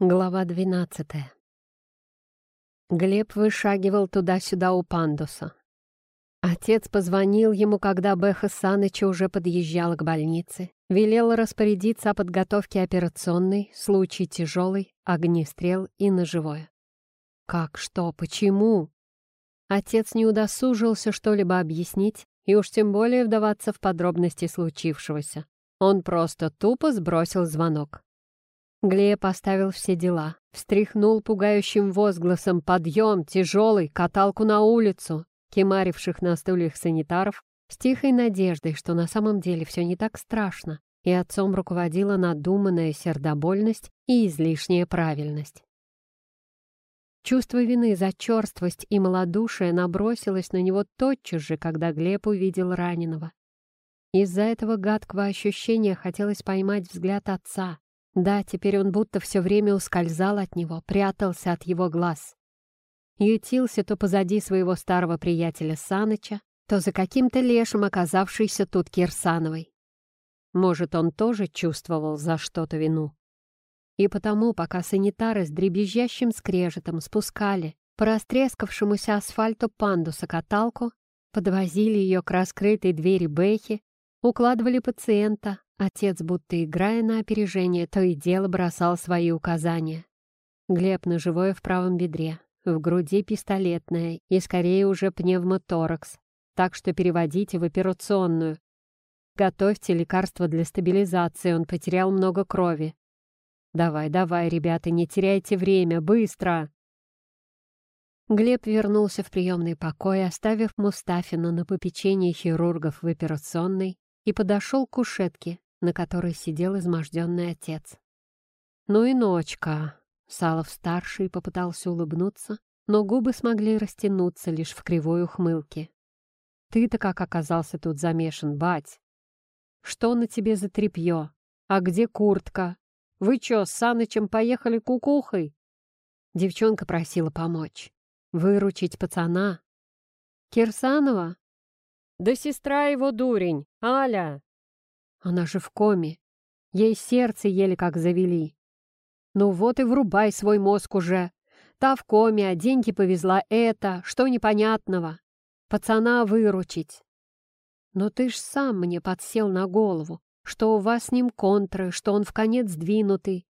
Глава двенадцатая. Глеб вышагивал туда-сюда у пандуса. Отец позвонил ему, когда Беха Саныча уже подъезжала к больнице, велел распорядиться о подготовке операционной, случай тяжелый, огнестрел и ножевое. Как, что, почему? Отец не удосужился что-либо объяснить, и уж тем более вдаваться в подробности случившегося. Он просто тупо сбросил звонок. Глеб поставил все дела, встряхнул пугающим возгласом «Подъем! Тяжелый! Каталку на улицу!» кемаривших на стульях санитаров с тихой надеждой, что на самом деле все не так страшно, и отцом руководила надуманная сердобольность и излишняя правильность. Чувство вины за черствость и малодушие набросилось на него тотчас же, когда Глеб увидел раненого. Из-за этого гадкого ощущения хотелось поймать взгляд отца, да, теперь он будто все время ускользал от него, прятался от его глаз. Ютился то позади своего старого приятеля Саныча, то за каким-то лешим, оказавшийся тут Кирсановой. Может, он тоже чувствовал за что-то вину. И потому, пока санитары с дребезжащим скрежетом спускали по растрескавшемуся асфальту пандуса каталку, подвозили ее к раскрытой двери Бэхи, укладывали пациента, Отец, будто играя на опережение, то и дело бросал свои указания. Глеб ножевое в правом бедре, в груди пистолетная и скорее уже пневмоторакс, так что переводите в операционную. Готовьте лекарства для стабилизации, он потерял много крови. Давай, давай, ребята, не теряйте время, быстро! Глеб вернулся в приемный покой, оставив Мустафина на попечение хирургов в операционной, и подошел к кушетке, на которой сидел изможденный отец. «Ну и ночка!» Салов-старший попытался улыбнуться, но губы смогли растянуться лишь в кривой ухмылке. «Ты-то как оказался тут замешан, бать? Что на тебе за тряпье? А где куртка? Вы чё, с Санычем поехали кукухой?» Девчонка просила помочь. Выручить пацана. «Кирсанова?» «Да сестра его дурень, Аля!» Она же в коме. Ей сердце еле как завели. Ну вот и врубай свой мозг уже. Та в коме, а деньги повезла это, что непонятного. Пацана выручить. Но ты ж сам мне подсел на голову, что у вас с ним контры, что он в конец сдвинутый.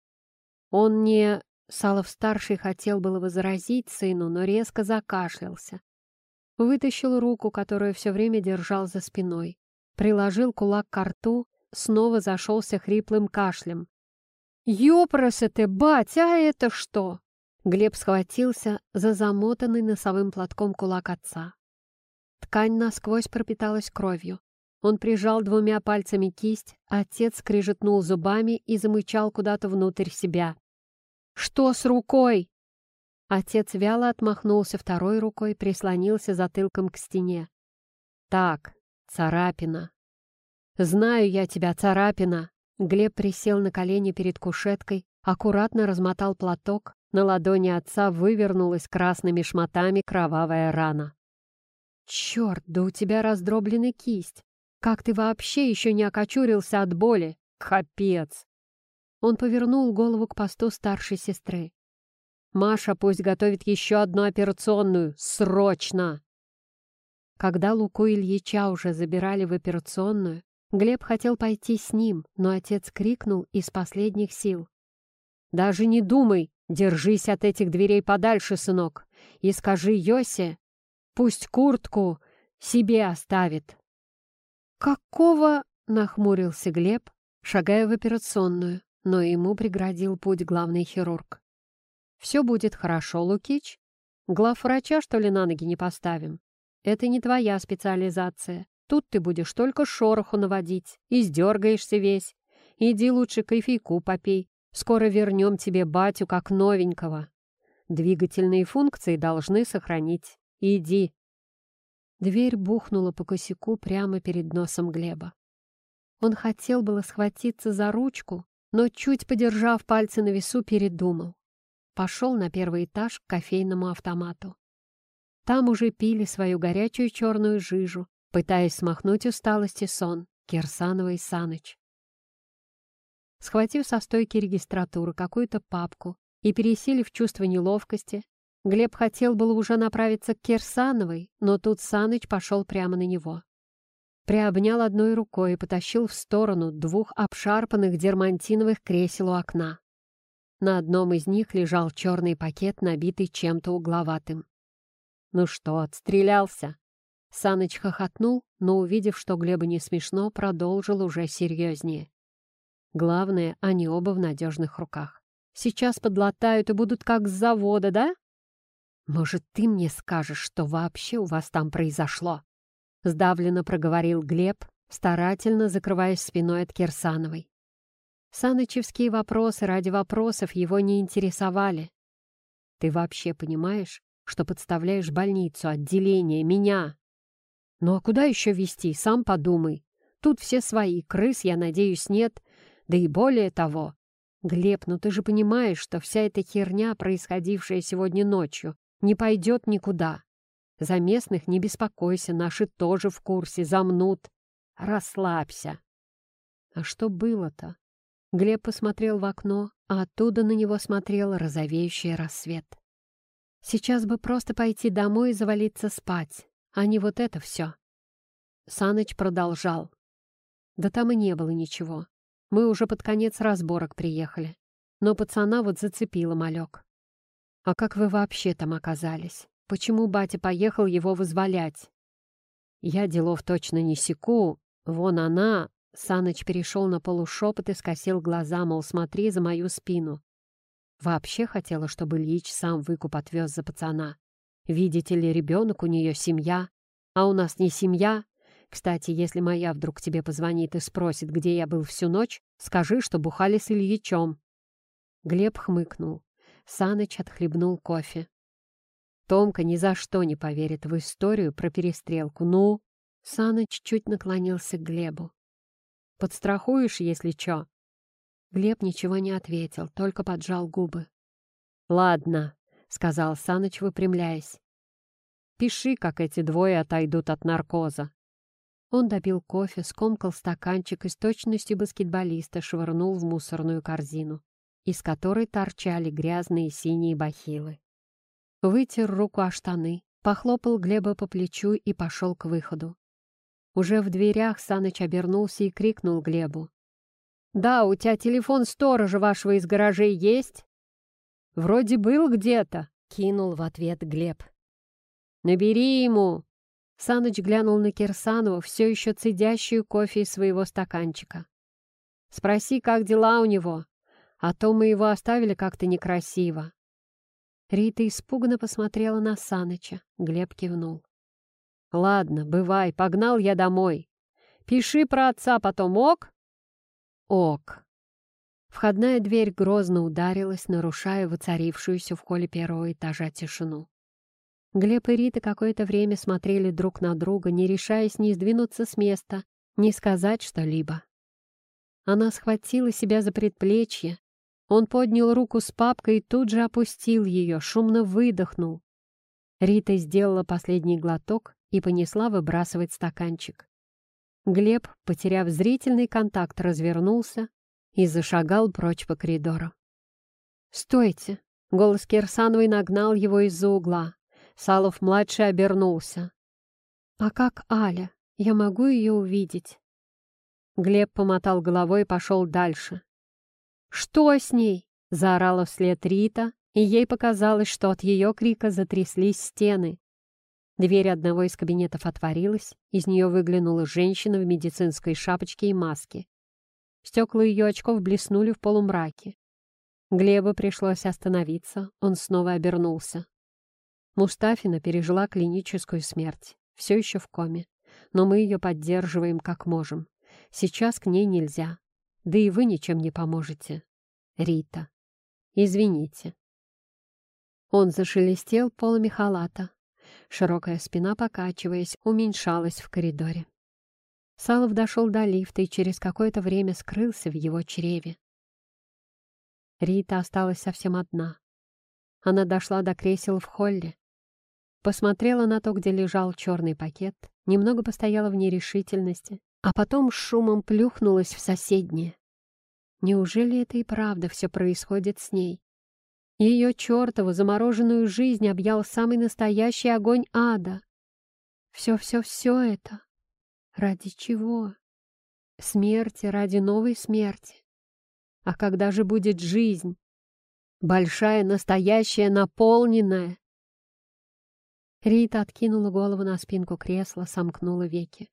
Он не... Салов-старший хотел было возразить сыну, но резко закашлялся. Вытащил руку, которую все время держал за спиной, приложил кулак к рту снова зашелся хриплым кашлем. «Ёпросы ты, бать, а это что?» Глеб схватился за замотанный носовым платком кулак отца. Ткань насквозь пропиталась кровью. Он прижал двумя пальцами кисть, отец скрижетнул зубами и замычал куда-то внутрь себя. «Что с рукой?» Отец вяло отмахнулся второй рукой, прислонился затылком к стене. «Так, царапина, «Знаю я тебя, царапина!» Глеб присел на колени перед кушеткой, аккуратно размотал платок, на ладони отца вывернулась красными шматами кровавая рана. «Черт, да у тебя раздробленная кисть! Как ты вообще еще не окочурился от боли? Капец!» Он повернул голову к посту старшей сестры. «Маша пусть готовит еще одну операционную! Срочно!» Когда Луку Ильича уже забирали в операционную, Глеб хотел пойти с ним, но отец крикнул из последних сил. «Даже не думай! Держись от этих дверей подальше, сынок, и скажи Йосе, пусть куртку себе оставит». «Какого?» — нахмурился Глеб, шагая в операционную, но ему преградил путь главный хирург. «Все будет хорошо, Лукич. Главврача, что ли, на ноги не поставим? Это не твоя специализация. Тут ты будешь только шороху наводить, и сдергаешься весь. Иди лучше кофейку попей, скоро вернем тебе батю как новенького. Двигательные функции должны сохранить. Иди. Дверь бухнула по косяку прямо перед носом Глеба. Он хотел было схватиться за ручку, но, чуть подержав пальцы на весу, передумал. Пошел на первый этаж к кофейному автомату. Там уже пили свою горячую черную жижу, пытаясь смахнуть усталость и сон, Кирсанова и Саныч. Схватив со стойки регистратуры какую-то папку и, пересилив чувство неловкости, Глеб хотел было уже направиться к Кирсановой, но тут Саныч пошел прямо на него. Приобнял одной рукой и потащил в сторону двух обшарпанных дермантиновых кресел у окна. На одном из них лежал черный пакет, набитый чем-то угловатым. «Ну что, отстрелялся?» Саныч хохотнул, но, увидев, что Глеба не смешно, продолжил уже серьезнее. Главное, они оба в надежных руках. Сейчас подлатают и будут как с завода, да? Может, ты мне скажешь, что вообще у вас там произошло? Сдавленно проговорил Глеб, старательно закрываясь спиной от Кирсановой. Санычевские вопросы ради вопросов его не интересовали. Ты вообще понимаешь, что подставляешь больницу, отделение, меня? Ну а куда еще вести, сам подумай. Тут все свои, крыс, я надеюсь, нет, да и более того. Глеб, ну ты же понимаешь, что вся эта херня, происходившая сегодня ночью, не пойдет никуда. За местных не беспокойся, наши тоже в курсе, замнут. Расслабься. А что было-то? Глеб посмотрел в окно, а оттуда на него смотрел розовеющий рассвет. Сейчас бы просто пойти домой и завалиться спать, а не вот это все. Саныч продолжал. Да там и не было ничего. Мы уже под конец разборок приехали. Но пацана вот зацепило малек. А как вы вообще там оказались? Почему батя поехал его вызволять? Я делов точно не секу. Вон она... Саныч перешел на полушепот и скосил глаза, мол, смотри за мою спину. Вообще хотела, чтобы Ильич сам выкуп отвез за пацана. Видите ли, ребенок у нее семья, а у нас не семья, кстати, если моя вдруг тебе позвонит и спросит, где я был всю ночь, скажи, что бухали с Ильичом». Глеб хмыкнул. Саныч отхлебнул кофе. Томка ни за что не поверит в историю про перестрелку. Ну, Саныч чуть наклонился к Глебу. «Подстрахуешь, если чё?» Глеб ничего не ответил, только поджал губы. «Ладно», — сказал Саныч, выпрямляясь. «Пиши, как эти двое отойдут от наркоза. Он допил кофе, скомкал стаканчик и с точностью баскетболиста швырнул в мусорную корзину, из которой торчали грязные синие бахилы. Вытер руку о штаны, похлопал Глеба по плечу и пошел к выходу. Уже в дверях Саныч обернулся и крикнул Глебу. «Да, у тебя телефон сторожа вашего из гаражей есть?» «Вроде был где-то», — кинул в ответ Глеб. «Набери ему!» Саныч глянул на Кирсанову, все еще цедящую кофе из своего стаканчика. «Спроси, как дела у него, а то мы его оставили как-то некрасиво». Рита испуганно посмотрела на Саныча. Глеб кивнул. «Ладно, бывай, погнал я домой. Пиши про отца потом, ок?» «Ок». Входная дверь грозно ударилась, нарушая воцарившуюся в холле первого этажа тишину. Глеб и Рита какое-то время смотрели друг на друга, не решаясь ни сдвинуться с места, ни сказать что-либо. Она схватила себя за предплечье. Он поднял руку с папкой и тут же опустил ее, шумно выдохнул. Рита сделала последний глоток и понесла выбрасывать стаканчик. Глеб, потеряв зрительный контакт, развернулся и зашагал прочь по коридору. «Стойте!» — голос Кирсановой нагнал его из-за угла. Салов-младший обернулся. «А как Аля? Я могу ее увидеть?» Глеб помотал головой и пошел дальше. «Что с ней?» — заорала вслед Рита, и ей показалось, что от ее крика затряслись стены. Дверь одного из кабинетов отворилась, из нее выглянула женщина в медицинской шапочке и маске. Стекла ее очков блеснули в полумраке. Глебу пришлось остановиться, он снова обернулся. Мустафина пережила клиническую смерть, все еще в коме, но мы ее поддерживаем как можем. Сейчас к ней нельзя, да и вы ничем не поможете. Рита. Извините. Он зашелестел полами халата. Широкая спина, покачиваясь, уменьшалась в коридоре. Салов дошел до лифта и через какое-то время скрылся в его чреве. Рита осталась совсем одна. Она дошла до кресел в холле, Посмотрела на то, где лежал черный пакет, немного постояла в нерешительности, а потом с шумом плюхнулась в соседнее. Неужели это и правда все происходит с ней? Ее чертову замороженную жизнь объял самый настоящий огонь ада. Все-все-все это. Ради чего? Смерти ради новой смерти. А когда же будет жизнь? Большая, настоящая, наполненная. Рита откинула голову на спинку кресла, сомкнула веки.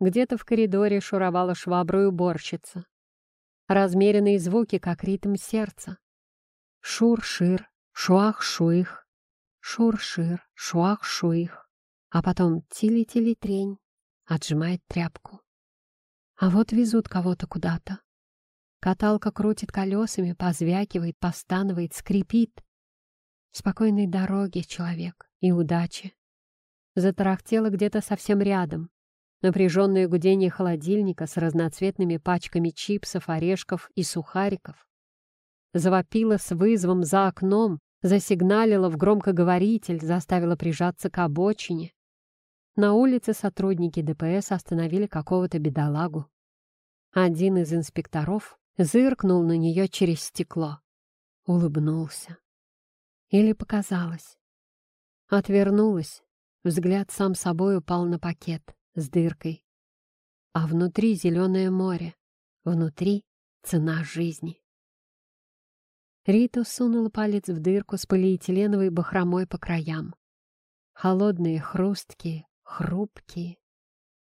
Где-то в коридоре шуровала шваброй уборщица. Размеренные звуки, как ритм сердца. Шур-шир, шуах-шуих, шур-шир, шуах-шуих. А потом тили-тили-трень, отжимает тряпку. А вот везут кого-то куда-то. Каталка крутит колесами, позвякивает, постанывает, скрипит. Спокойной дороги, человек, и удачи. Затарахтело где-то совсем рядом. Напряженное гудение холодильника с разноцветными пачками чипсов, орешков и сухариков. Завопила с вызовом за окном, засигналила в громкоговоритель, заставила прижаться к обочине. На улице сотрудники ДПС остановили какого-то бедолагу. Один из инспекторов зыркнул на нее через стекло. Улыбнулся. Или показалось. Отвернулась. Взгляд сам собой упал на пакет с дыркой. А внутри зеленое море. Внутри цена жизни. Рита сунула палец в дырку с полиэтиленовой бахромой по краям. Холодные, хрусткие, хрупкие.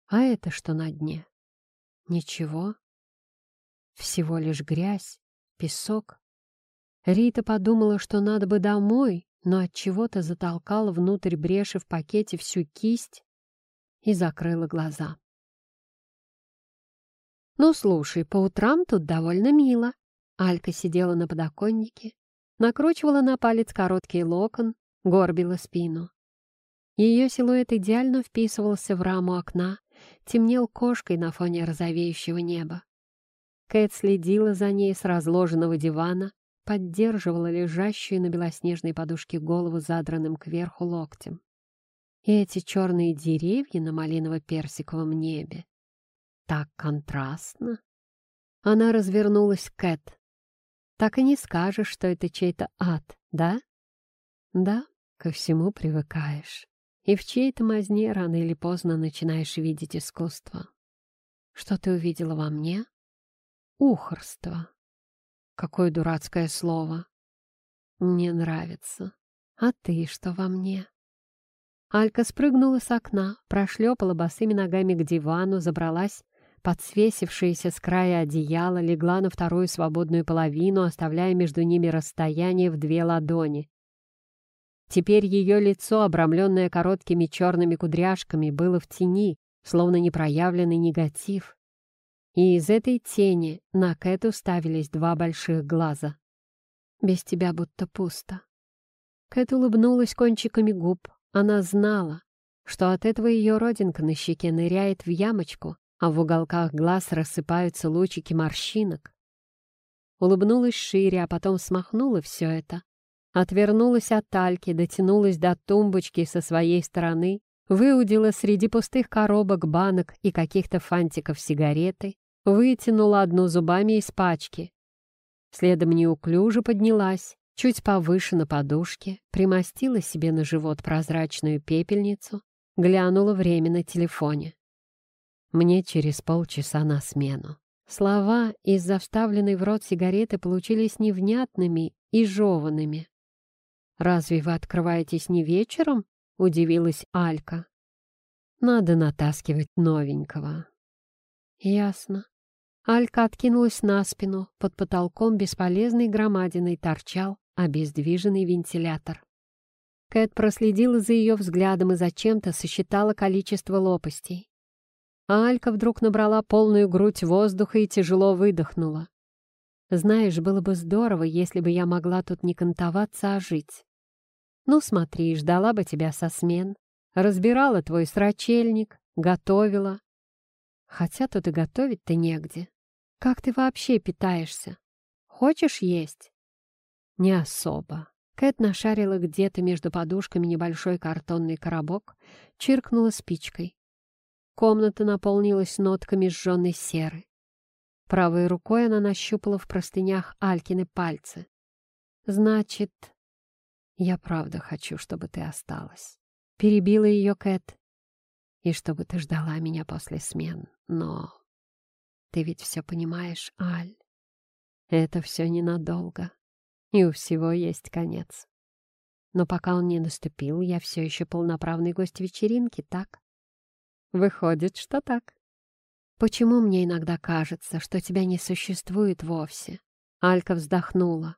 А это что на дне? Ничего. Всего лишь грязь, песок. Рита подумала, что надо бы домой, но от чего то затолкала внутрь бреши в пакете всю кисть и закрыла глаза. «Ну, слушай, по утрам тут довольно мило». Алька сидела на подоконнике, накручивала на палец короткий локон, горбила спину. Ее силуэт идеально вписывался в раму окна, темнел кошкой на фоне розовеющего неба. Кэт следила за ней с разложенного дивана, поддерживала лежащую на белоснежной подушке голову задранным кверху локтем. И эти черные деревья на малиново-персиковом небе. Так контрастно. Она развернулась к Кэт. Так и не скажешь, что это чей-то ад, да? Да, ко всему привыкаешь и в чьей-то мазне рано или поздно начинаешь видеть искусство. Что ты увидела во мне? Ухорство. Какое дурацкое слово. Мне нравится. А ты что во мне? Алька спрыгнула с окна, прошлепала босыми ногами к дивану, забралась под свесившееся с края одеяло, легла на вторую свободную половину, оставляя между ними расстояние в две ладони. Теперь ее лицо, обрамленное короткими черными кудряшками, было в тени, словно непроявленный негатив. И из этой тени на Кэт уставились два больших глаза. «Без тебя будто пусто». Кэт улыбнулась кончиками губ. Она знала, что от этого ее родинка на щеке ныряет в ямочку, а в уголках глаз рассыпаются лучики морщинок. Улыбнулась шире, а потом смахнула все это, Отвернулась от Альки, дотянулась до тумбочки со своей стороны, выудила среди пустых коробок, банок и каких-то фантиков сигареты, вытянула одну зубами из пачки. Следом неуклюже поднялась, чуть повыше на подушке, примостила себе на живот прозрачную пепельницу, глянула время на телефоне. Мне через полчаса на смену. Слова из-за вставленной в рот сигареты получились невнятными и жеванными. «Разве вы открываетесь не вечером?» — удивилась Алька. «Надо натаскивать новенького». «Ясно». Алька откинулась на спину, под потолком бесполезной громадиной торчал обездвиженный вентилятор. Кэт проследила за ее взглядом и зачем-то сосчитала количество лопастей. А Алька вдруг набрала полную грудь воздуха и тяжело выдохнула. Знаешь, было бы здорово, если бы я могла тут не кантоваться, а жить. Ну, смотри, ждала бы тебя со смен, разбирала твой срачельник, готовила. Хотя тут и готовить-то негде. Как ты вообще питаешься? Хочешь есть? Не особо. Кэт нашарила где-то между подушками небольшой картонный коробок, чиркнула спичкой. Комната наполнилась нотками сжженной серы. Правой рукой она нащупала в простынях Алькины пальцы. Значит, я правда хочу, чтобы ты осталась. Перебила ее Кэт. И чтобы ты ждала меня после смен. Но ты ведь все понимаешь, Аль. Это все ненадолго. И у всего есть конец. Но пока он не наступил, я все еще полноправный гость вечеринки, так? Выходит, что так. Почему мне иногда кажется, что тебя не существует вовсе? Алька вздохнула.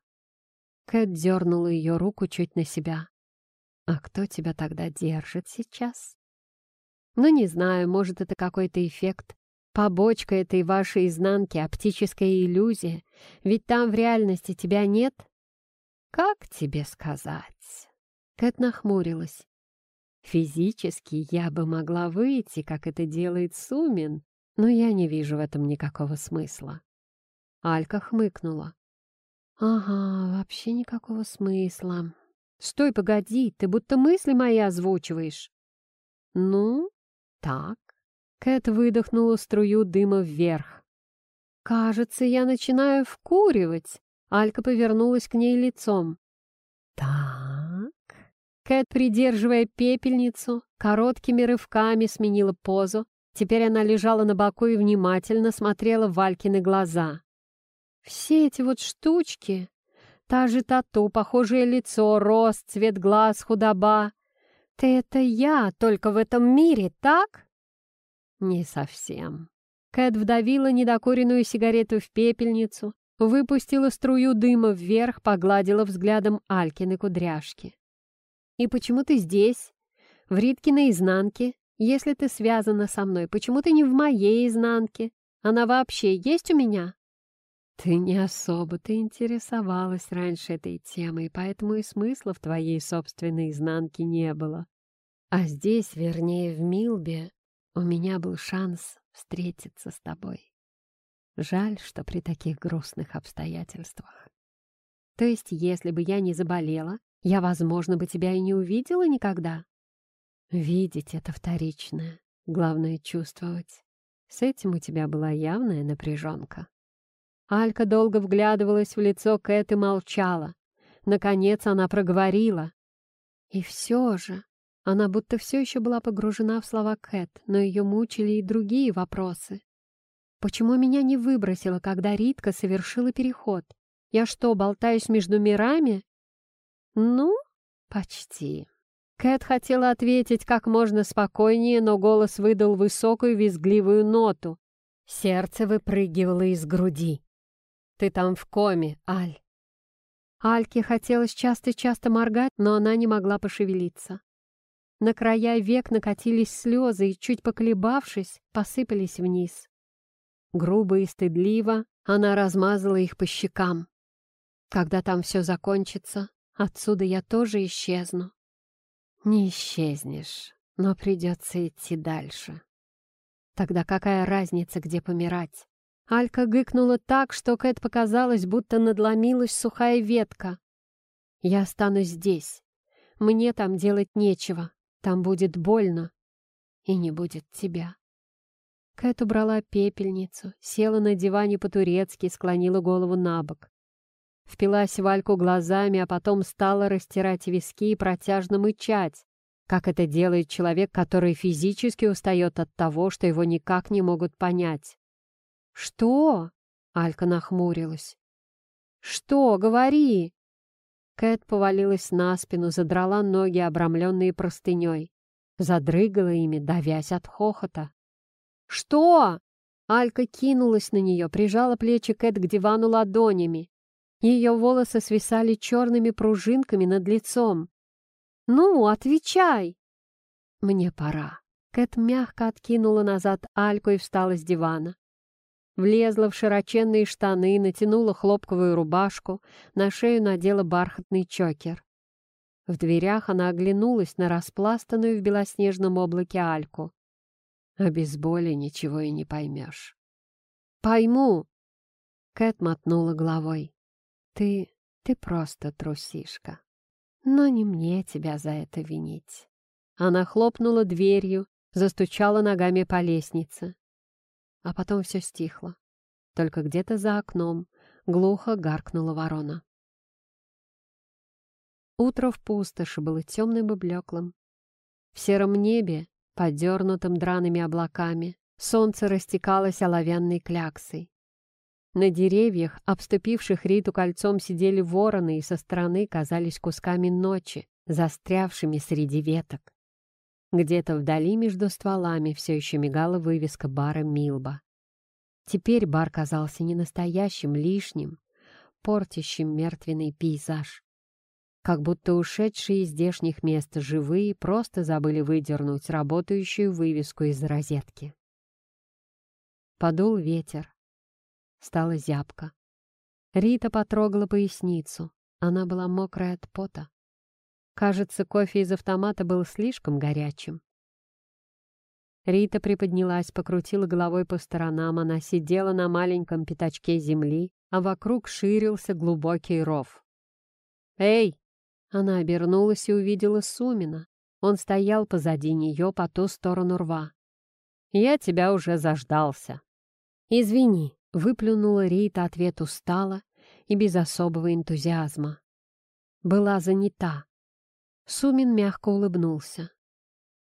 Кэт дернула ее руку чуть на себя. «А кто тебя тогда держит сейчас?» «Ну, не знаю, может, это какой-то эффект. Побочка этой вашей изнанки, оптическая иллюзия. Ведь там в реальности тебя нет?» «Как тебе сказать?» Кэт нахмурилась. «Физически я бы могла выйти, как это делает Сумин, но я не вижу в этом никакого смысла». Алька хмыкнула. «Ага, вообще никакого смысла. Стой, погоди, ты будто мысли мои озвучиваешь». «Ну, так». Кэт выдохнула струю дыма вверх. «Кажется, я начинаю вкуривать». Алька повернулась к ней лицом. «Так...» Кэт, придерживая пепельницу, короткими рывками сменила позу. Теперь она лежала на боку и внимательно смотрела в Валькины глаза. Все эти вот штучки, та же тату, похожее лицо, рост, цвет глаз, худоба. Ты это я, только в этом мире, так? Не совсем. Кэт вдавила недокуренную сигарету в пепельницу, выпустила струю дыма вверх, погладила взглядом Алькины кудряшки. «И почему ты здесь? В Риткиной изнанке? Если ты связана со мной, почему ты не в моей изнанке? Она вообще есть у меня?» Ты не особо-то интересовалась раньше этой темой, поэтому и смысла в твоей собственной изнанке не было. А здесь, вернее, в Милбе, у меня был шанс встретиться с тобой. Жаль, что при таких грустных обстоятельствах. То есть, если бы я не заболела, я, возможно, бы тебя и не увидела никогда. Видеть — это вторичное, главное — чувствовать. С этим у тебя была явная напряженка. Алька долго вглядывалась в лицо Кэт и молчала. Наконец она проговорила. И все же, она будто все еще была погружена в слова Кэт, но ее мучили и другие вопросы. Почему меня не выбросило, когда Ритка совершила переход? Я что, болтаюсь между мирами? Ну, почти. Кэт хотела ответить как можно спокойнее, но голос выдал высокую визгливую ноту. Сердце выпрыгивало из груди. Ты там в коме, Аль». Альке хотелось часто-часто моргать, но она не могла пошевелиться. На края век накатились слезы и, чуть поколебавшись, посыпались вниз. Грубо и стыдливо она размазала их по щекам. Когда там все закончится, отсюда я тоже исчезну. Не исчезнешь, но придется идти дальше. Тогда какая разница, где помирать? Алька гыкнула так, что Кэт показалось, будто надломилась сухая ветка. «Я останусь здесь. Мне там делать нечего. Там будет больно. И не будет тебя». Кэт убрала пепельницу, села на диване по-турецки, склонила голову на бок. Впилась в Альку глазами, а потом стала растирать виски и протяжно мычать, как это делает человек, который физически устает от того, что его никак не могут понять. «Что?» — Алька нахмурилась. «Что? Говори!» Кэт повалилась на спину, задрала ноги, обрамленные простыней. Задрыгала ими, давясь от хохота. «Что?» Алька кинулась на нее, прижала плечи Кэт к дивану ладонями. Ее волосы свисали черными пружинками над лицом. «Ну, отвечай!» «Мне пора». Кэт мягко откинула назад Альку и встала с дивана. Влезла в широченные штаны, натянула хлопковую рубашку, на шею надела бархатный чокер. В дверях она оглянулась на распластанную в белоснежном облаке Альку. А без боли ничего и не поймешь. «Пойму!» Кэт мотнула головой. «Ты... ты просто трусишка. Но не мне тебя за это винить». Она хлопнула дверью, застучала ногами по лестнице а потом все стихло. Только где-то за окном глухо гаркнула ворона. Утро в пустоши было темным и блеклым. В сером небе, подернутым драными облаками, солнце растекалось оловянной кляксой. На деревьях, обступивших Риту кольцом, сидели вороны и со стороны казались кусками ночи, застрявшими среди веток. Где-то вдали между стволами все еще мигала вывеска бара «Милба». Теперь бар казался не настоящим, лишним, портящим мертвенный пейзаж. Как будто ушедшие из здешних мест живые просто забыли выдернуть работающую вывеску из розетки. Подул ветер, Стала зябко. Рита потрогала поясницу. Она была мокрая от пота. Кажется, кофе из автомата был слишком горячим. Рита приподнялась, покрутила головой по сторонам. Она сидела на маленьком пятачке земли, а вокруг ширился глубокий ров. «Эй!» Она обернулась и увидела Сумина. Он стоял позади нее по ту сторону рва. «Я тебя уже заждался». «Извини», Выплюнула Рита ответ устало и без особого энтузиазма. Была занята. Сумин мягко улыбнулся.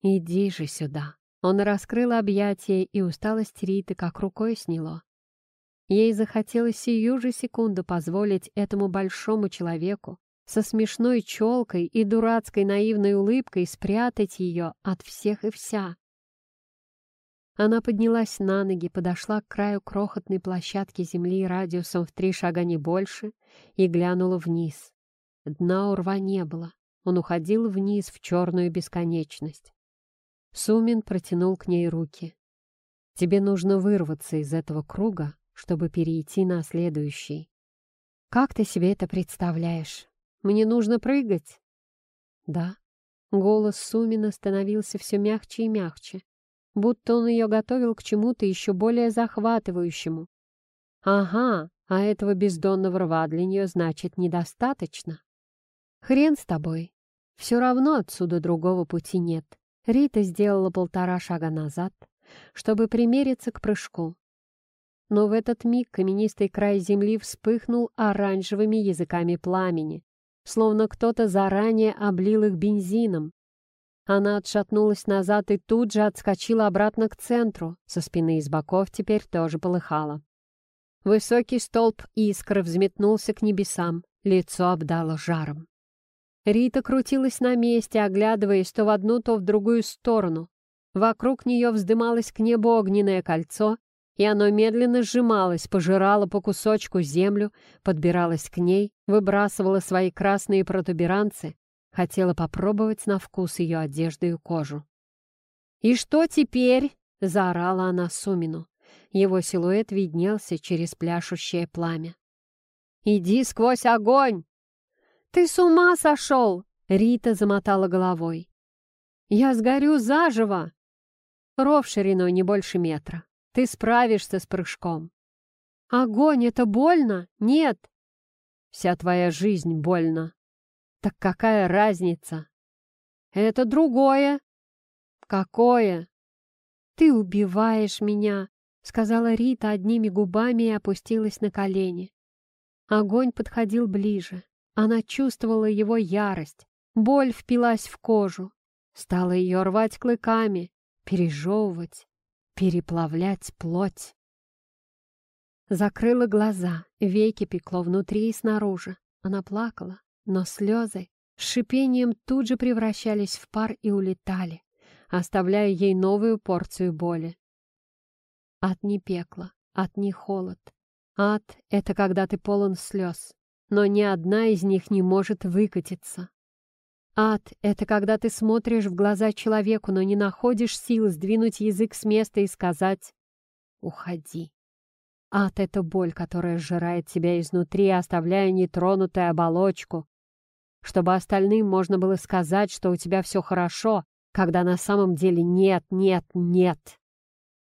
«Иди же сюда». Он раскрыл объятия, и усталость Риты как рукой сняло. Ей захотелось сию же секунду позволить этому большому человеку со смешной челкой и дурацкой наивной улыбкой спрятать ее от всех и вся. Она поднялась на ноги, подошла к краю крохотной площадки земли радиусом в три шага не больше и глянула вниз. Дна у рва не было, он уходил вниз в черную бесконечность. Сумин протянул к ней руки. «Тебе нужно вырваться из этого круга, чтобы перейти на следующий. Как ты себе это представляешь? Мне нужно прыгать?» «Да». Голос Сумина становился все мягче и мягче будто он ее готовил к чему-то еще более захватывающему. Ага, а этого бездонного рва для нее, значит, недостаточно. Хрен с тобой. Все равно отсюда другого пути нет. Рита сделала полтора шага назад, чтобы примериться к прыжку. Но в этот миг каменистый край земли вспыхнул оранжевыми языками пламени, словно кто-то заранее облил их бензином, она отшатнулась назад и тут же отскочила обратно к центру. Со спины и с боков теперь тоже полыхало. Высокий столб искры взметнулся к небесам, лицо обдало жаром. Рита крутилась на месте, оглядываясь то в одну, то в другую сторону. Вокруг нее вздымалось к небу огненное кольцо, и оно медленно сжималось, пожирало по кусочку землю, подбиралось к ней, выбрасывало свои красные протуберанцы, Хотела попробовать на вкус ее одежду и кожу. «И что теперь?» — заорала она Сумину. Его силуэт виднелся через пляшущее пламя. «Иди сквозь огонь!» «Ты с ума сошел!» — Рита замотала головой. «Я сгорю заживо!» «Ров шириной не больше метра. Ты справишься с прыжком». «Огонь — это больно? Нет!» «Вся твоя жизнь больно», так какая разница? Это другое. Какое? Ты убиваешь меня, сказала Рита одними губами и опустилась на колени. Огонь подходил ближе. Она чувствовала его ярость. Боль впилась в кожу. Стала ее рвать клыками, пережевывать, переплавлять плоть. Закрыла глаза, веки пекло внутри и снаружи. Она плакала, но слезы с шипением тут же превращались в пар и улетали, оставляя ей новую порцию боли. Ад не пекло, ад не холод. Ад — это когда ты полон слез, но ни одна из них не может выкатиться. Ад — это когда ты смотришь в глаза человеку, но не находишь сил сдвинуть язык с места и сказать «Уходи». Ад — это боль, которая сжирает тебя изнутри, оставляя нетронутой оболочку, чтобы остальным можно было сказать, что у тебя все хорошо, когда на самом деле нет, нет, нет.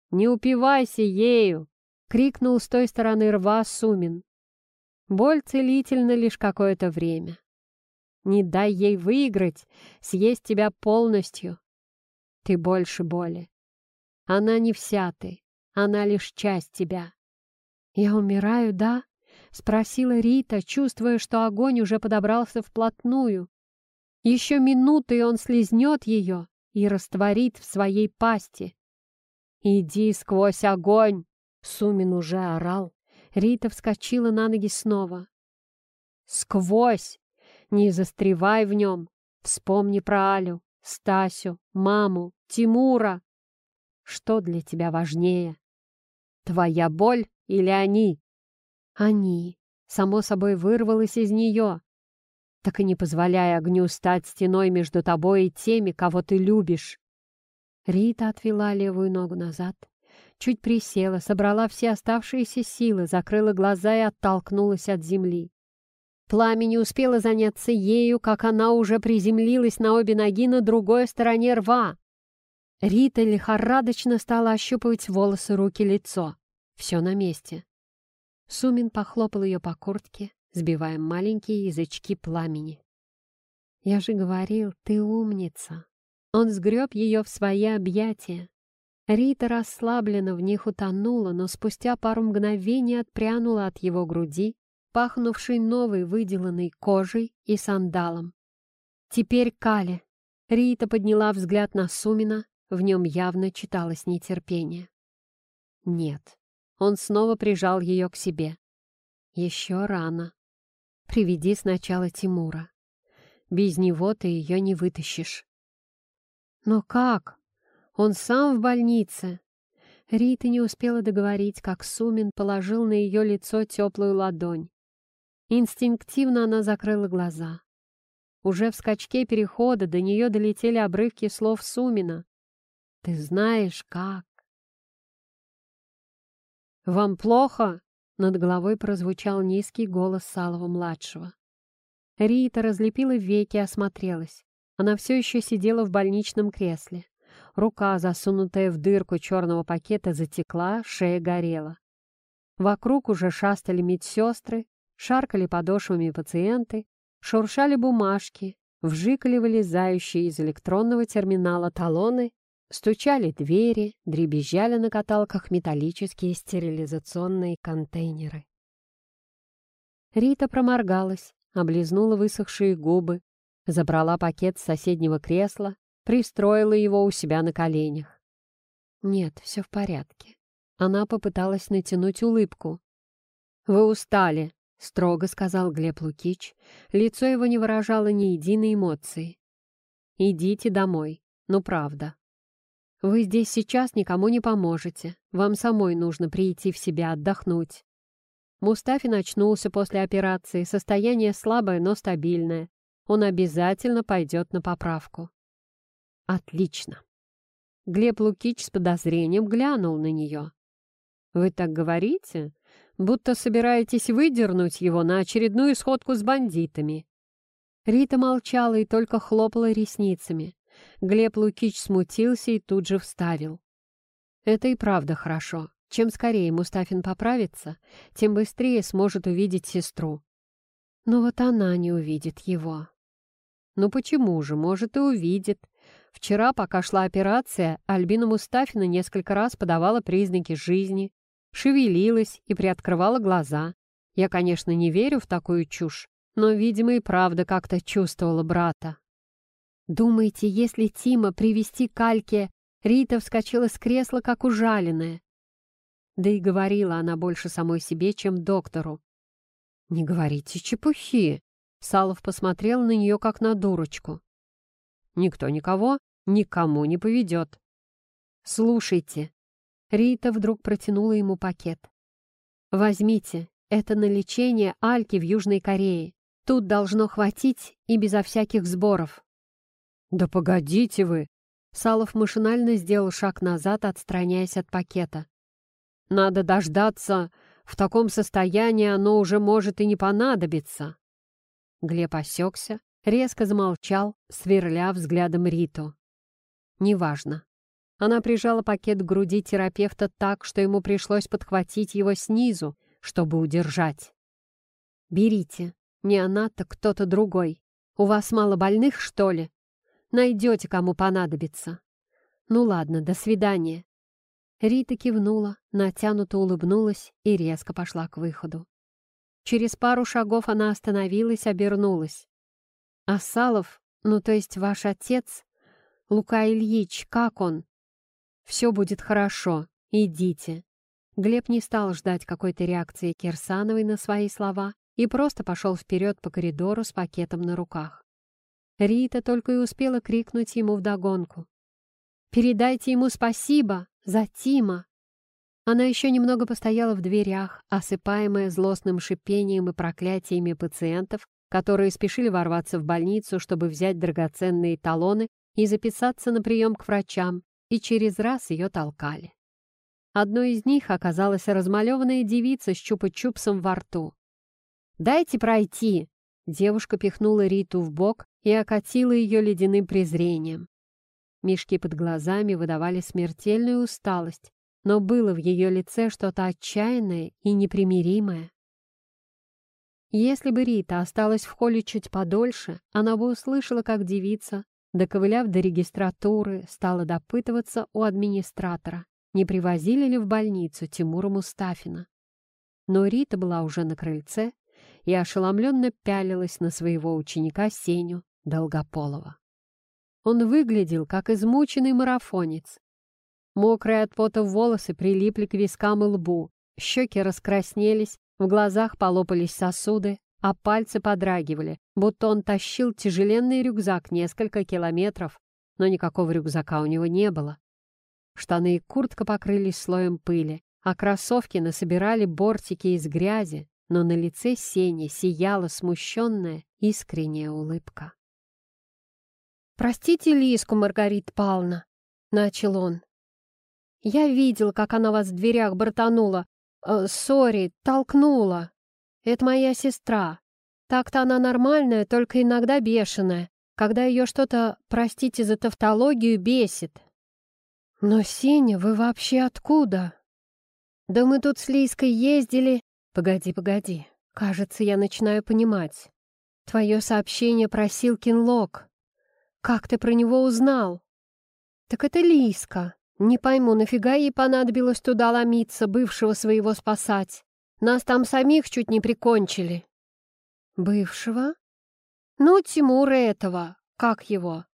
«Не упивайся ею!» — крикнул с той стороны рва Сумин. Боль целительна лишь какое-то время. Не дай ей выиграть, съесть тебя полностью. Ты больше боли. Она не вся ты, она лишь часть тебя. Я умираю, да? — спросила Рита, чувствуя, что огонь уже подобрался вплотную, Еще минуты, и он слезнет ее и растворит в своей пасти. «Иди сквозь огонь!» Сумин уже орал. Рита вскочила на ноги снова. «Сквозь! Не застревай в нем! Вспомни про Алю, Стасю, маму, Тимура! Что для тебя важнее? Твоя боль или они?» «Они!» Само собой вырвалось из нее. Так и не позволяя огню стать стеной между тобой и теми, кого ты любишь. Рита отвела левую ногу назад, чуть присела, собрала все оставшиеся силы, закрыла глаза и оттолкнулась от земли. Пламя не успело заняться ею, как она уже приземлилась на обе ноги на другой стороне рва. Рита лихорадочно стала ощупывать волосы, руки, лицо. Все на месте. Сумин похлопал ее по куртке, сбивая маленькие язычки пламени. «Я же говорил, ты умница!» Он сгреб ее в свои объятия. Рита расслабленно в них утонула, но спустя пару мгновений отпрянула от его груди, пахнувшей новой выделанной кожей и сандалом. «Теперь Кали!» Рита подняла взгляд на Сумина, в нем явно читалось нетерпение. «Нет». Он снова прижал ее к себе. «Еще рано. Приведи сначала Тимура. Без него ты ее не вытащишь». «Но как? Он сам в больнице!» Рита не успела договорить, как Сумин положил на ее лицо теплую ладонь. Инстинктивно она закрыла глаза. Уже в скачке перехода до нее долетели обрывки слов Сумина. «Ты знаешь, как?» «Вам плохо?» — над головой прозвучал низкий голос Салова-младшего. Рита разлепила веки и осмотрелась. Она все еще сидела в больничном кресле. Рука, засунутая в дырку черного пакета, затекла, шея горела. Вокруг уже шастали медсестры, шаркали подошвами пациенты, шуршали бумажки, вжикали вылезающие из электронного терминала талоны, стучали двери, дребезжали на каталках металлические стерилизационные контейнеры. Рита проморгалась, облизнула высохшие губы, Забрала пакет с соседнего кресла, пристроила его у себя на коленях. Нет, все в порядке. Она попыталась натянуть улыбку. «Вы устали», — строго сказал Глеб Лукич. Лицо его не выражало ни единой эмоции. «Идите домой. Ну, правда. Вы здесь сейчас никому не поможете. Вам самой нужно прийти в себя, отдохнуть». Мустафин очнулся после операции, состояние слабое, но стабильное он обязательно пойдет на поправку. Отлично. Глеб Лукич с подозрением глянул на нее. «Вы так говорите, будто собираетесь выдернуть его на очередную сходку с бандитами». Рита молчала и только хлопала ресницами. Глеб Лукич смутился и тут же вставил. «Это и правда хорошо. Чем скорее Мустафин поправится, тем быстрее сможет увидеть сестру. Но вот она не увидит его. Ну почему же, может и увидит. Вчера, пока шла операция, Альбина Мустафина несколько раз подавала признаки жизни, шевелилась и приоткрывала глаза. Я, конечно, не верю в такую чушь, но, видимо, и правда как-то чувствовала брата. Думаете, если Тима привести к Альке, Рита вскочила с кресла, как ужаленная? Да и говорила она больше самой себе, чем доктору. «Не говорите чепухи!» Салов посмотрел на нее, как на дурочку. «Никто никого никому не поведет». «Слушайте». Рита вдруг протянула ему пакет. «Возьмите, это на лечение Альки в Южной Корее. Тут должно хватить и безо всяких сборов». «Да погодите вы!» Салов машинально сделал шаг назад, отстраняясь от пакета. «Надо дождаться в таком состоянии оно уже может и не понадобиться». Глеб осекся, резко замолчал, сверля взглядом Риту. «Неважно». Она прижала пакет к груди терапевта так, что ему пришлось подхватить его снизу, чтобы удержать. «Берите. Не она, так кто-то другой. У вас мало больных, что ли? Найдете, кому понадобится. Ну ладно, до свидания. Рита кивнула, натянуто улыбнулась и резко пошла к выходу. Через пару шагов она остановилась, обернулась. Асалов Ну, то есть ваш отец, Лука Ильич, как он? Все будет хорошо, идите. Глеб не стал ждать какой-то реакции Кирсановой на свои слова и просто пошел вперед по коридору с пакетом на руках. Рита только и успела крикнуть ему вдогонку. «Передайте ему спасибо за Тима!» Она еще немного постояла в дверях, осыпаемая злостным шипением и проклятиями пациентов, которые спешили ворваться в больницу, чтобы взять драгоценные талоны и записаться на прием к врачам, и через раз ее толкали. Одной из них оказалась размалеванная девица с чупа-чупсом во рту. «Дайте пройти!» Девушка пихнула Риту в бок и окатила ее ледяным презрением. Мешки под глазами выдавали смертельную усталость, но было в ее лице что-то отчаянное и непримиримое. Если бы Рита осталась в холле чуть подольше, она бы услышала, как девица, доковыляв до регистратуры, стала допытываться у администратора, не привозили ли в больницу Тимура Мустафина. Но Рита была уже на крыльце и ошеломленно пялилась на своего ученика Сеню Долгополова. Он выглядел, как измученный марафонец, Мокрые от пота волосы прилипли к вискам и лбу, щеки раскраснелись, в глазах полопались сосуды, а пальцы подрагивали, будто он тащил тяжеленный рюкзак несколько километров, но никакого рюкзака у него не было. Штаны и куртка покрылись слоем пыли, а кроссовки насобирали бортики из грязи, но на лице Сени сияла смущенная, искренняя улыбка. «Простите Лиску, Маргарита Павловна», — начал он. Я видел, как она вас в дверях бортанула. Э, сори, толкнула. Это моя сестра. Так-то она нормальная, только иногда бешеная, когда ее что-то, простите за тавтологию, бесит. Но, Сеня, вы вообще откуда? Да мы тут с Лиской ездили... Погоди, погоди. Кажется, я начинаю понимать. Твое сообщение про Силкин Лог. Как ты про него узнал? Так это Лиска. Не пойму, нафига ей понадобилось туда ломиться, бывшего своего спасать? Нас там самих чуть не прикончили. Бывшего? Ну, Тимура этого. Как его?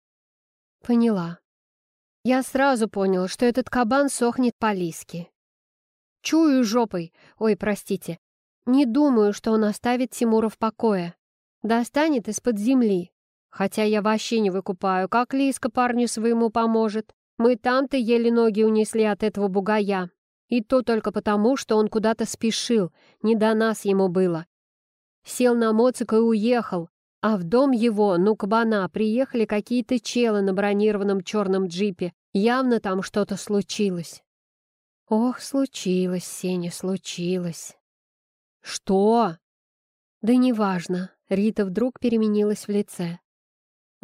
Поняла. Я сразу понял, что этот кабан сохнет по-лиски. Чую жопой. Ой, простите. Не думаю, что он оставит Тимура в покое. Достанет из-под земли. Хотя я вообще не выкупаю, как Лиска парню своему поможет. Мы там-то еле ноги унесли от этого бугая. И то только потому, что он куда-то спешил, не до нас ему было. Сел на моцик и уехал, а в дом его, ну кабана, приехали какие-то челы на бронированном черном джипе. Явно там что-то случилось. Ох, случилось, Сеня, случилось. Что? Да неважно. Рита вдруг переменилась в лице.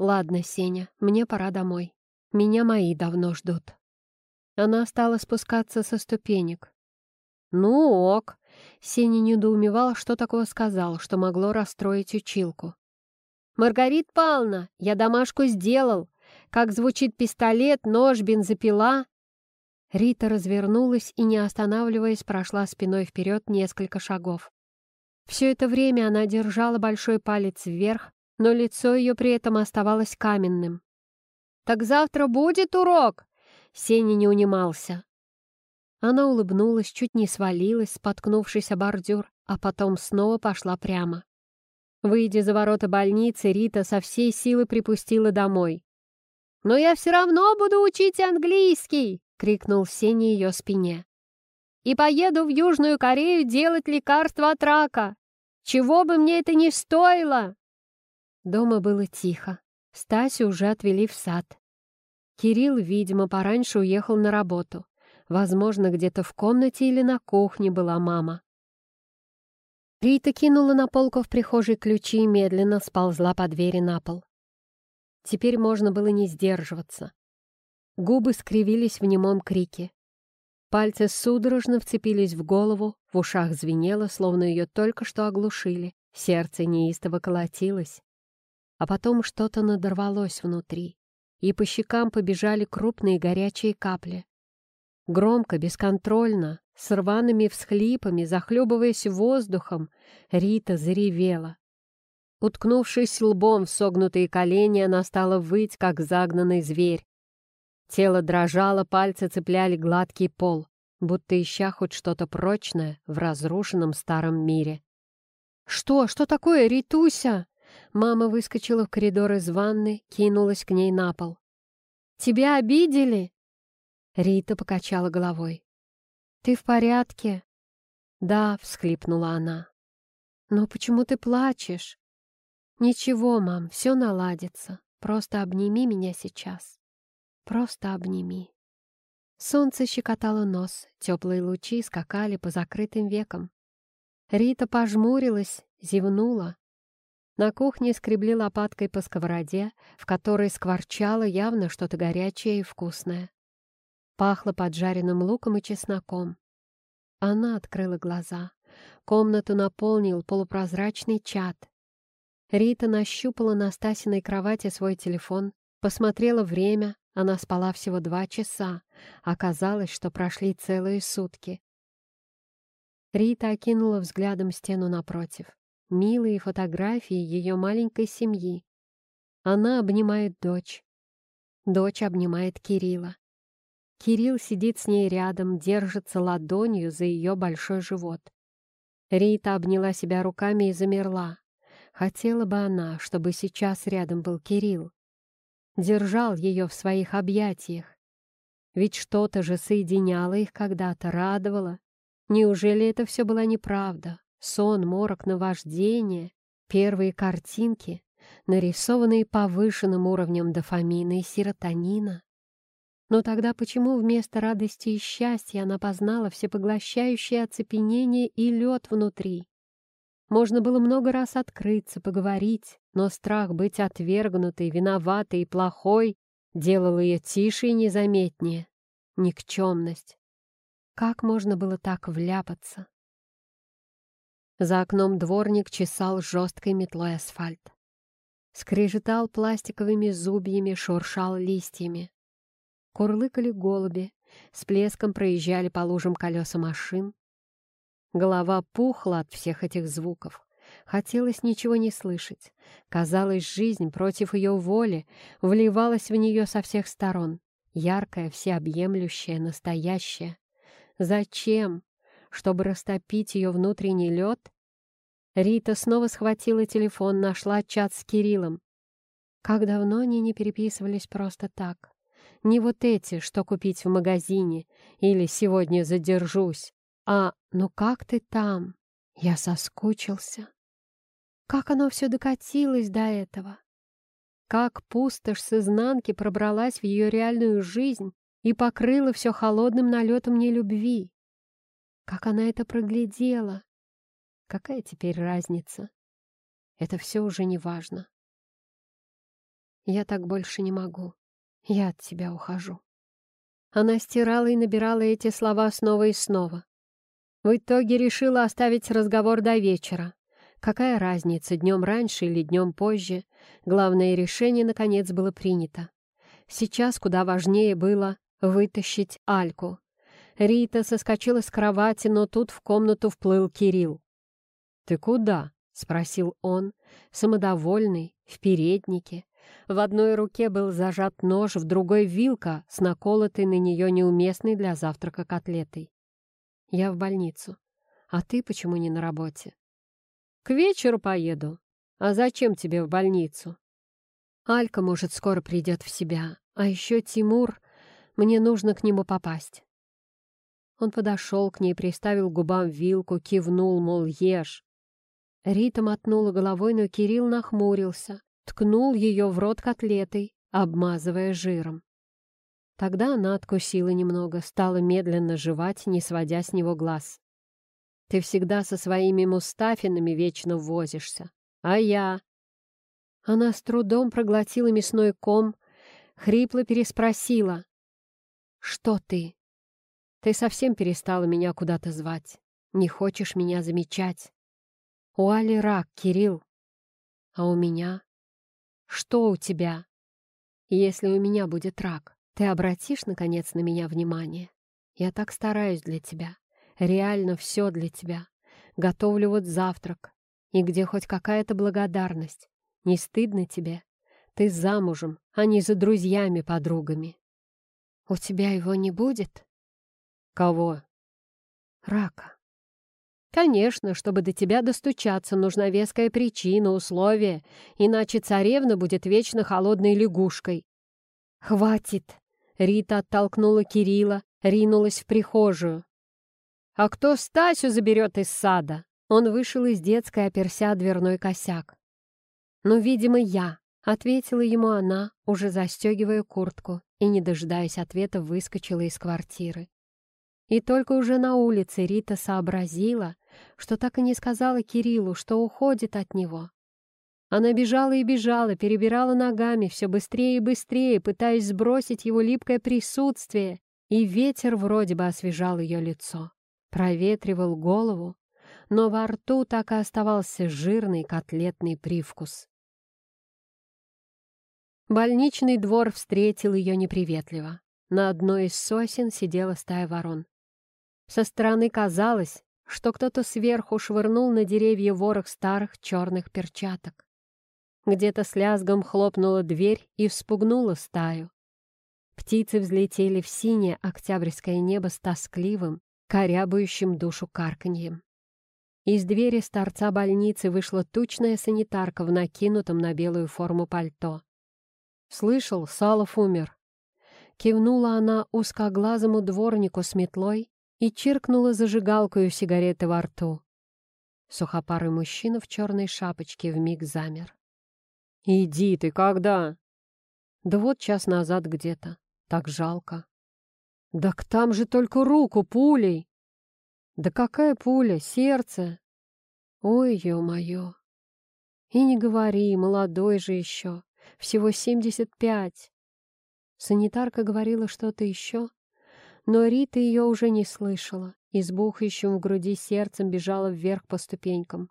Ладно, Сеня, мне пора домой. Меня мои давно ждут. Она стала спускаться со ступенек. «Ну ок!» Сеня недоумевал, что такого сказал, что могло расстроить училку. «Маргарит Павловна, я домашку сделал. Как звучит пистолет, нож, бензопила?» Рита развернулась и, не останавливаясь, прошла спиной вперед несколько шагов. Все это время она держала большой палец вверх, но лицо ее при этом оставалось каменным. «Так завтра будет урок?» Сеня не унимался. Она улыбнулась, чуть не свалилась, споткнувшись о бордюр, а потом снова пошла прямо. Выйдя за ворота больницы, Рита со всей силы припустила домой. «Но я все равно буду учить английский!» — крикнул Сеня ее спине. «И поеду в Южную Корею делать лекарства от рака! Чего бы мне это ни стоило!» Дома было тихо. Стасю уже отвели в сад. Кирилл, видимо, пораньше уехал на работу. Возможно, где-то в комнате или на кухне была мама. Рита кинула на полку в прихожей ключи и медленно сползла по двери на пол. Теперь можно было не сдерживаться. Губы скривились в немом крике. Пальцы судорожно вцепились в голову, в ушах звенело, словно ее только что оглушили. Сердце неистово колотилось а потом что-то надорвалось внутри, и по щекам побежали крупные горячие капли. Громко, бесконтрольно, с рваными всхлипами, захлебываясь воздухом, Рита заревела. Уткнувшись лбом в согнутые колени, она стала выть, как загнанный зверь. Тело дрожало, пальцы цепляли гладкий пол, будто ища хоть что-то прочное в разрушенном старом мире. «Что? Что такое, Ритуся?» Мама выскочила в коридор из ванны, кинулась к ней на пол. «Тебя обидели?» Рита покачала головой. «Ты в порядке?» «Да», — всхлипнула она. «Но почему ты плачешь?» «Ничего, мам, все наладится. Просто обними меня сейчас. Просто обними». Солнце щекотало нос, теплые лучи скакали по закрытым векам. Рита пожмурилась, зевнула. На кухне скребли лопаткой по сковороде, в которой скворчало явно что-то горячее и вкусное. Пахло поджаренным луком и чесноком. Она открыла глаза. Комнату наполнил полупрозрачный чат. Рита нащупала на Стасиной кровати свой телефон, посмотрела время, она спала всего два часа. Оказалось, что прошли целые сутки. Рита окинула взглядом стену напротив. Милые фотографии ее маленькой семьи. Она обнимает дочь. Дочь обнимает Кирилла. Кирилл сидит с ней рядом, держится ладонью за ее большой живот. Рита обняла себя руками и замерла. Хотела бы она, чтобы сейчас рядом был Кирилл. Держал ее в своих объятиях. Ведь что-то же соединяло их когда-то, радовало. Неужели это все была неправда? Сон, морок, наваждение, первые картинки, нарисованные повышенным уровнем дофамина и серотонина. Но тогда почему вместо радости и счастья она познала всепоглощающее оцепенение и лед внутри? Можно было много раз открыться, поговорить, но страх быть отвергнутой, виноватой и плохой делал ее тише и незаметнее. Никчемность. Как можно было так вляпаться? За окном дворник чесал жесткой метлой асфальт. Скрежетал пластиковыми зубьями, шуршал листьями. Курлыкали голуби, с плеском проезжали по лужам колеса машин. Голова пухла от всех этих звуков. Хотелось ничего не слышать. Казалось, жизнь против ее воли вливалась в нее со всех сторон. Яркая, всеобъемлющая, настоящая. Зачем? Чтобы растопить ее внутренний лед? Рита снова схватила телефон, нашла чат с Кириллом. Как давно они не переписывались просто так? Не вот эти, что купить в магазине, или сегодня задержусь, а «ну как ты там?» Я соскучился. Как оно все докатилось до этого? Как пустошь с изнанки пробралась в ее реальную жизнь и покрыла все холодным налетом нелюбви. Как она это проглядела! Какая теперь разница? Это все уже не важно. Я так больше не могу. Я от тебя ухожу. Она стирала и набирала эти слова снова и снова. В итоге решила оставить разговор до вечера. Какая разница, днем раньше или днем позже? Главное решение, наконец, было принято. Сейчас куда важнее было вытащить Альку. Рита соскочила с кровати, но тут в комнату вплыл Кирилл. «Ты куда?» — спросил он, самодовольный, в переднике. В одной руке был зажат нож, в другой — вилка с наколотой на нее неуместной для завтрака котлетой. «Я в больницу. А ты почему не на работе?» «К вечеру поеду. А зачем тебе в больницу?» «Алька, может, скоро придет в себя. А еще Тимур мне нужно к нему попасть». Он подошел к ней, приставил губам вилку, кивнул, мол, ешь. Рита мотнула головой, но Кирилл нахмурился, ткнул ее в рот котлетой, обмазывая жиром. Тогда она откусила немного, стала медленно жевать, не сводя с него глаз. «Ты всегда со своими мустафинами вечно возишься. А я?» Она с трудом проглотила мясной ком, хрипло переспросила. «Что ты? Ты совсем перестала меня куда-то звать. Не хочешь меня замечать. У Али рак, Кирилл. А у меня? Что у тебя? Если у меня будет рак, ты обратишь, наконец, на меня внимание? Я так стараюсь для тебя. Реально все для тебя. Готовлю вот завтрак. И где хоть какая-то благодарность? Не стыдно тебе? Ты замужем, а не за друзьями-подругами. У тебя его не будет? Кого? Рака. Конечно, чтобы до тебя достучаться, нужна веская причина, условие, иначе царевна будет вечно холодной лягушкой. Хватит! Рита оттолкнула Кирилла, ринулась в прихожую. «А кто Стасю заберет из сада?» Он вышел из детской, оперся дверной косяк. «Ну, видимо, я», — ответила ему она, уже застегивая куртку, и, не дожидаясь ответа, выскочила из квартиры. И только уже на улице Рита сообразила, что так и не сказала Кириллу, что уходит от него. Она бежала и бежала, перебирала ногами все быстрее и быстрее, пытаясь сбросить его липкое присутствие, и ветер вроде бы освежал ее лицо, проветривал голову, но во рту так и оставался жирный котлетный привкус. Больничный двор встретил ее неприветливо. На одной из сосен сидела стая ворон. Со стороны казалось, что кто-то сверху швырнул на деревья ворох старых черных перчаток. Где-то с лязгом хлопнула дверь и вспугнула стаю. Птицы взлетели в синее октябрьское небо с тоскливым, корябающим душу карканьем. Из двери с торца больницы вышла тучная санитарка в накинутом на белую форму пальто. «Слышал, Салов умер». Кивнула она узкоглазому дворнику с метлой и чиркнула зажигалкой у сигареты во рту. Сухопарый мужчина в черной шапочке вмиг замер. «Иди ты, когда?» «Да вот час назад где-то. Так жалко». «Так там же только руку пулей!» Да какая пуля, сердце! Ой, ё-моё! И не говори, молодой же еще, всего семьдесят пять. Санитарка говорила что-то еще, но Рита ее уже не слышала и с бухающим в груди сердцем бежала вверх по ступенькам.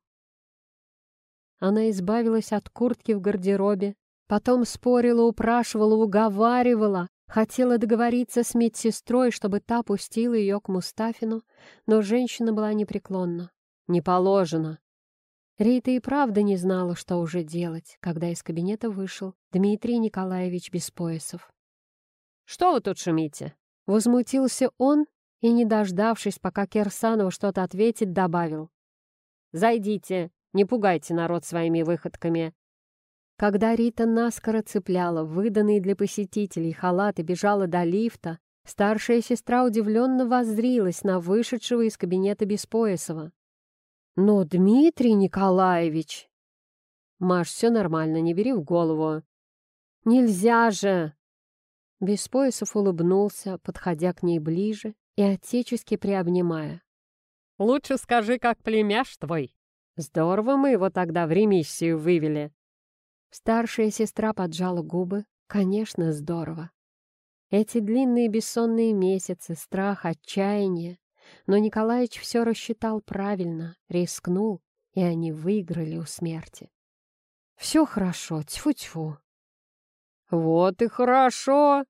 Она избавилась от куртки в гардеробе, потом спорила, упрашивала, уговаривала, Хотела договориться с медсестрой, чтобы та пустила ее к Мустафину, но женщина была непреклонна. «Не положено». Рита и правда не знала, что уже делать, когда из кабинета вышел Дмитрий Николаевич Беспоясов. «Что вы тут шумите?» Возмутился он и, не дождавшись, пока Кирсанова что-то ответит, добавил. «Зайдите, не пугайте народ своими выходками. Когда Рита наскоро цепляла выданные для посетителей халат и бежала до лифта, старшая сестра удивленно воззрилась на вышедшего из кабинета Беспоясова. «Но, Дмитрий Николаевич...» «Маш, все нормально, не бери в голову». «Нельзя же!» Беспоясов улыбнулся, подходя к ней ближе и отечески приобнимая. «Лучше скажи, как племяш твой. Здорово мы его тогда в ремиссию вывели. Старшая сестра поджала губы. Конечно, здорово. Эти длинные бессонные месяцы, страх, отчаяние. Но Николаевич все рассчитал правильно, рискнул, и они выиграли у смерти. Все хорошо, тьфу-тьфу. Вот и хорошо.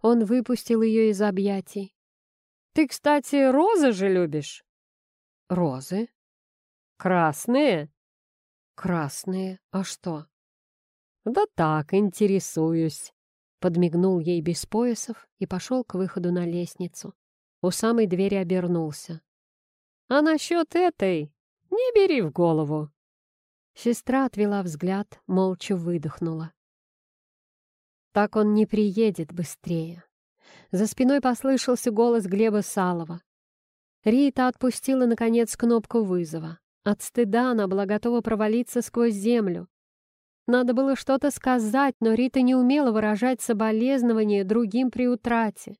Он выпустил ее из объятий. Ты, кстати, розы же любишь? Розы? Красные? Красные. А что? «Да так, интересуюсь», — подмигнул ей без поясов и пошел к выходу на лестницу. У самой двери обернулся. «А насчет этой не бери в голову». Сестра отвела взгляд, молча выдохнула. «Так он не приедет быстрее». За спиной послышался голос Глеба Салова. Рита отпустила, наконец, кнопку вызова. От стыда она была готова провалиться сквозь землю. Надо было что-то сказать, но Рита не умела выражать соболезнования другим при утрате.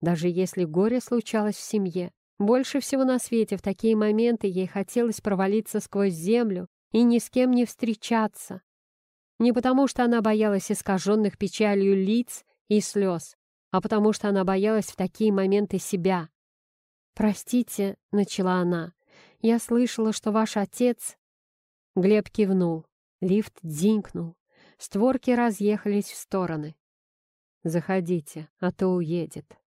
Даже если горе случалось в семье, больше всего на свете в такие моменты ей хотелось провалиться сквозь землю и ни с кем не встречаться. Не потому, что она боялась искаженных печалью лиц и слез, а потому что она боялась в такие моменты себя. «Простите», — начала она, — «я слышала, что ваш отец...» Глеб кивнул. Лифт дзинькнул. Створки разъехались в стороны. «Заходите, а то уедет».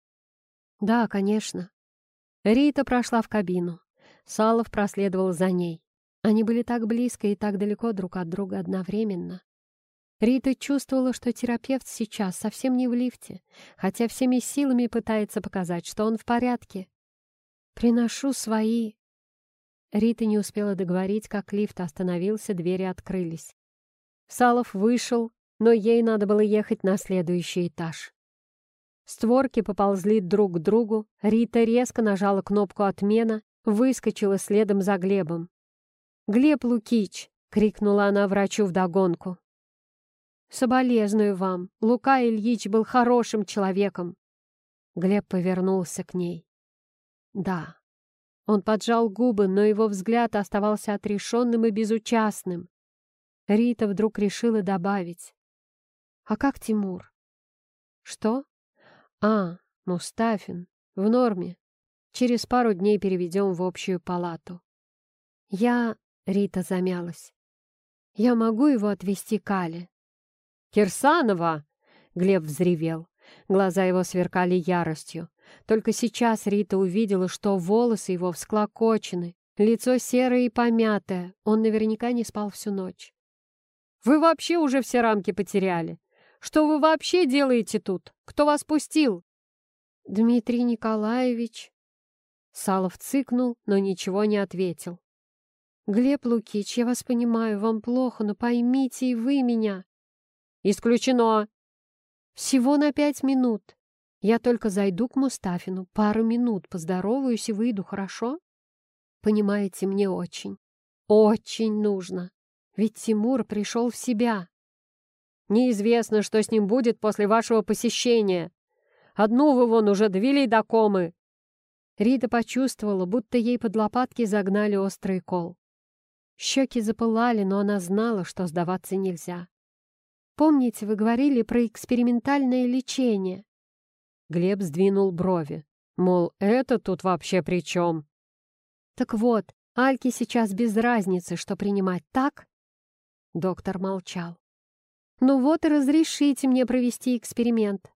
«Да, конечно». Рита прошла в кабину. Салов проследовал за ней. Они были так близко и так далеко друг от друга одновременно. Рита чувствовала, что терапевт сейчас совсем не в лифте, хотя всеми силами пытается показать, что он в порядке. «Приношу свои...» Рита не успела договорить, как лифт остановился, двери открылись. Салов вышел, но ей надо было ехать на следующий этаж. Створки поползли друг к другу, Рита резко нажала кнопку «Отмена», выскочила следом за Глебом. «Глеб Лукич!» — крикнула она врачу вдогонку. «Соболезную вам. Лука Ильич был хорошим человеком». Глеб повернулся к ней. «Да». Он поджал губы, но его взгляд оставался отрешенным и безучастным. Рита вдруг решила добавить. «А как Тимур?» «Что?» «А, Мустафин. В норме. Через пару дней переведем в общую палату». «Я...» — Рита замялась. «Я могу его отвезти к Але?» «Кирсанова!» — Глеб взревел. Глаза его сверкали яростью. Только сейчас Рита увидела, что волосы его всклокочены, лицо серое и помятое. Он наверняка не спал всю ночь. «Вы вообще уже все рамки потеряли. Что вы вообще делаете тут? Кто вас пустил?» «Дмитрий Николаевич...» Салов цыкнул, но ничего не ответил. «Глеб Лукич, я вас понимаю, вам плохо, но поймите и вы меня». «Исключено!» «Всего на пять минут. Я только зайду к Мустафину, пару минут, поздороваюсь и выйду, хорошо?» «Понимаете, мне очень, очень нужно. Ведь Тимур пришел в себя. Неизвестно, что с ним будет после вашего посещения. Одну вы вон уже довели до комы. Рита почувствовала, будто ей под лопатки загнали острый кол. Щеки запылали, но она знала, что сдаваться нельзя. «Помните, вы говорили про экспериментальное лечение?» Глеб сдвинул брови. Мол, это тут вообще при чем? «Так вот, Альке сейчас без разницы, что принимать, так?» Доктор молчал. «Ну вот и разрешите мне провести эксперимент.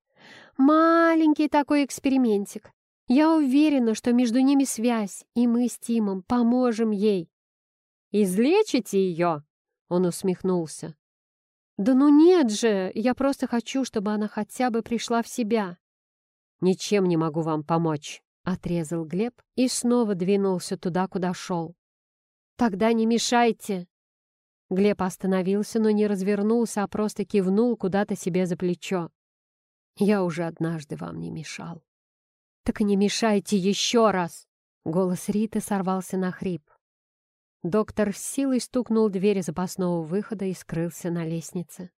Маленький такой экспериментик. Я уверена, что между ними связь, и мы с Тимом поможем ей». «Излечите ее?» — он усмехнулся. «Да ну нет же! Я просто хочу, чтобы она хотя бы пришла в себя». «Ничем не могу вам помочь», — отрезал Глеб и снова двинулся туда, куда шел. «Тогда не мешайте!» Глеб остановился, но не развернулся, а просто кивнул куда-то себе за плечо. «Я уже однажды вам не мешал». «Так не мешайте еще раз!» Голос Риты сорвался на хрип. Доктор с силой стукнул дверь запасного выхода и скрылся на лестнице.